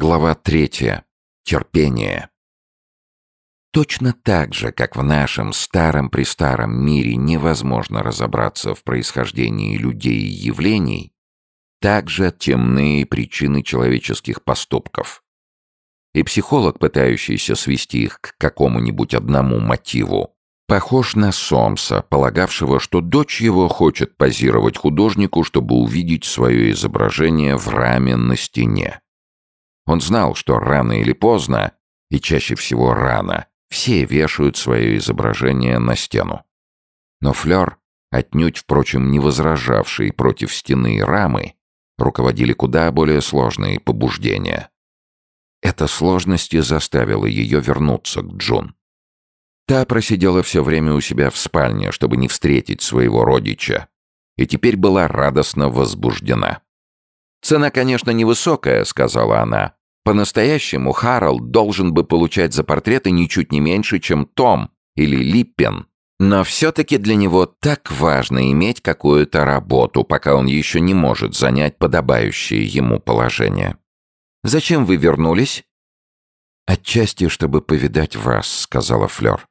Глава третья. Терпение. Точно так же, как в нашем старом-престаром мире невозможно разобраться в происхождении людей и явлений, также темные причины человеческих поступков. И психолог, пытающийся свести их к какому-нибудь одному мотиву, похож на Сомса, полагавшего, что дочь его хочет позировать художнику, чтобы увидеть свое изображение в раме на стене. Он знал, что рано или поздно, и чаще всего рано, все вешают свое изображение на стену. Но Флёр, отнюдь, впрочем, не возражавший против стены и рамы, руководили куда более сложные побуждения. Эта сложность и заставила ее вернуться к Джун. Та просидела все время у себя в спальне, чтобы не встретить своего родича, и теперь была радостно возбуждена. «Цена, конечно, невысокая», — сказала она. «По-настоящему Харалд должен бы получать за портреты ничуть не меньше, чем Том или Липпен. Но все-таки для него так важно иметь какую-то работу, пока он еще не может занять подобающее ему положение. Зачем вы вернулись?» «Отчасти, чтобы повидать вас», — сказала Флёр.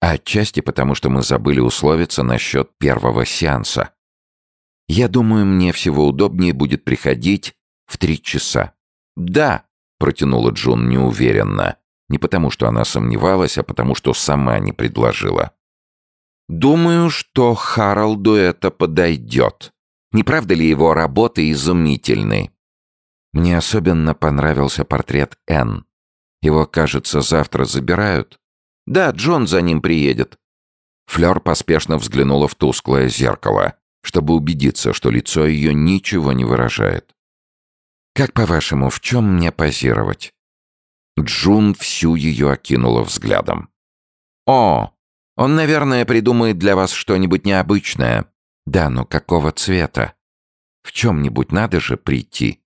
«А отчасти потому, что мы забыли условиться насчет первого сеанса. Я думаю, мне всего удобнее будет приходить в три часа». «Да», — протянула Джун неуверенно. Не потому, что она сомневалась, а потому, что сама не предложила. Думаю, что Харалду это подойдет. Не правда ли его работы изумительны? Мне особенно понравился портрет Энн. Его, кажется, завтра забирают. Да, Джон за ним приедет. Флёр поспешно взглянула в тусклое зеркало, чтобы убедиться, что лицо ее ничего не выражает. «Как, по-вашему, в чем мне позировать?» Джун всю ее окинула взглядом. «О, он, наверное, придумает для вас что-нибудь необычное. Да, но какого цвета? В чем-нибудь надо же прийти.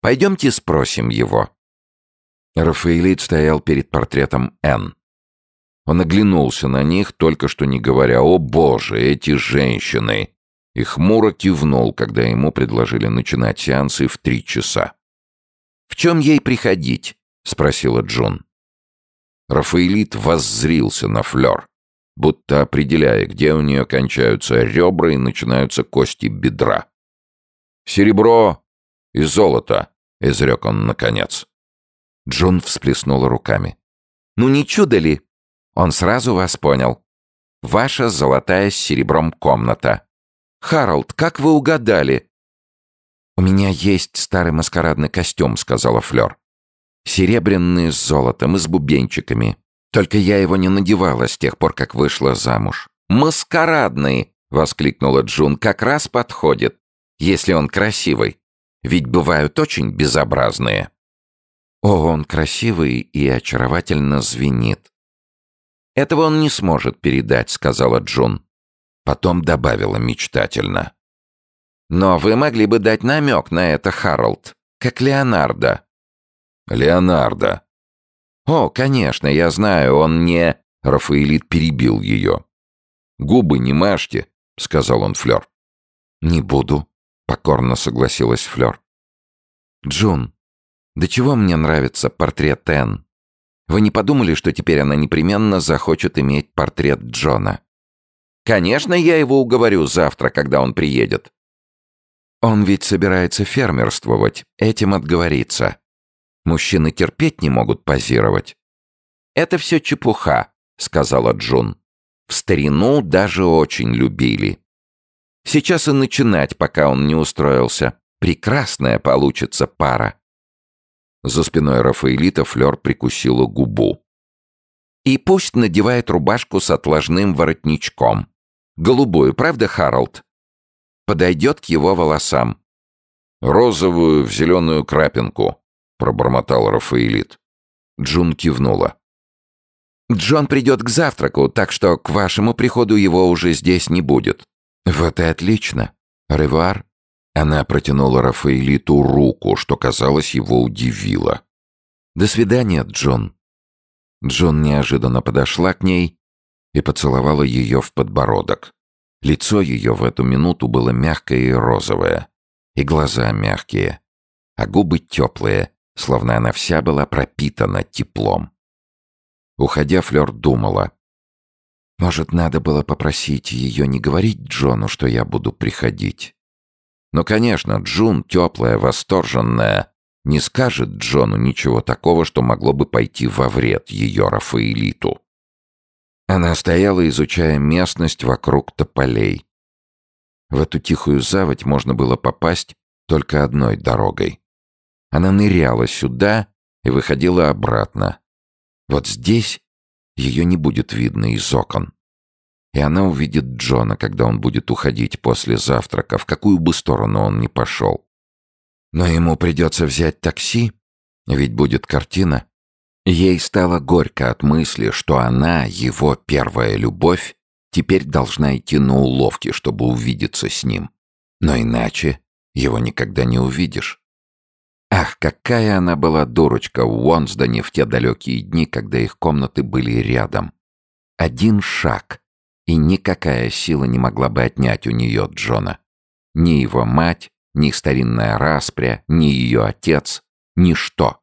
Пойдемте спросим его». Рафаэлит стоял перед портретом Н. Он оглянулся на них, только что не говоря «О боже, эти женщины!» И хмуро кивнул, когда ему предложили начинать сеансы в три часа. «В чем ей приходить?» — спросила Джун. Рафаэлит воззрился на флёр будто определяя, где у нее кончаются ребра и начинаются кости бедра. «Серебро и золото», — изрек он наконец. Джун всплеснула руками. «Ну не чудо ли?» Он сразу вас понял. «Ваша золотая с серебром комната». «Харалд, как вы угадали?» «У меня есть старый маскарадный костюм», — сказала Флёр. «Серебряный с золотом и с бубенчиками. Только я его не надевала с тех пор, как вышла замуж. «Маскарадный!» — воскликнула Джун. «Как раз подходит, если он красивый. Ведь бывают очень безобразные». «О, он красивый и очаровательно звенит». «Этого он не сможет передать», — сказала Джун. Потом добавила мечтательно. «Но вы могли бы дать намек на это, Харалд, как Леонардо». «Леонардо», «О, конечно, я знаю, он не...» Рафаэлит перебил ее. «Губы не мажьте», — сказал он Флёр. «Не буду», — покорно согласилась Флёр. «Джун, до чего мне нравится портрет Энн? Вы не подумали, что теперь она непременно захочет иметь портрет Джона?» «Конечно, я его уговорю завтра, когда он приедет». «Он ведь собирается фермерствовать, этим отговориться. Мужчины терпеть не могут позировать. «Это все чепуха», — сказала Джун. «В старину даже очень любили. Сейчас и начинать, пока он не устроился. Прекрасная получится пара». За спиной Рафаэлита Флёр прикусила губу. «И пусть надевает рубашку с отложным воротничком. Голубую, правда, Харалд? Подойдет к его волосам. Розовую в зеленую крапинку», пробормотал Рафаэлит. Джун кивнула. «Джон придет к завтраку, так что к вашему приходу его уже здесь не будет». «Вот и отлично. Ревуар». Она протянула Рафаэлиту руку, что, казалось, его удивило. «До свидания, Джон». Джон неожиданно подошла к ней и поцеловала ее в подбородок. Лицо ее в эту минуту было мягкое и розовое, и глаза мягкие, а губы теплые, словно она вся была пропитана теплом. Уходя, Флёр думала. Может, надо было попросить ее не говорить Джону, что я буду приходить. Но, конечно, Джун, теплая, восторженная, не скажет Джону ничего такого, что могло бы пойти во вред ее Рафаэлиту. Она стояла, изучая местность вокруг тополей. В эту тихую заводь можно было попасть только одной дорогой. Она ныряла сюда и выходила обратно. Вот здесь ее не будет видно из окон. И она увидит Джона, когда он будет уходить после завтрака, в какую бы сторону он ни пошел. Но ему придется взять такси, ведь будет картина. Ей стало горько от мысли, что она, его первая любовь, теперь должна идти на уловки, чтобы увидеться с ним. Но иначе его никогда не увидишь. Ах, какая она была дурочка в Уонсдоне в те далекие дни, когда их комнаты были рядом. Один шаг, и никакая сила не могла бы отнять у нее Джона. Ни его мать, ни старинная распря, ни ее отец, ничто.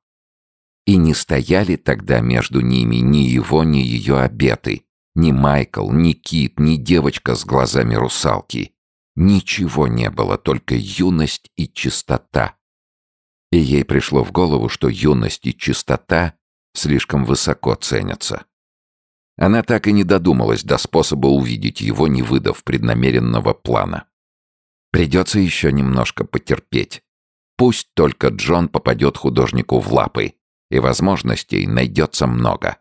И не стояли тогда между ними ни его, ни ее обеты, ни Майкл, ни Кит, ни девочка с глазами русалки. Ничего не было, только юность и чистота. И ей пришло в голову, что юность и чистота слишком высоко ценятся. Она так и не додумалась до способа увидеть его, не выдав преднамеренного плана. Придется еще немножко потерпеть. Пусть только Джон попадет художнику в лапы, и возможностей найдется много.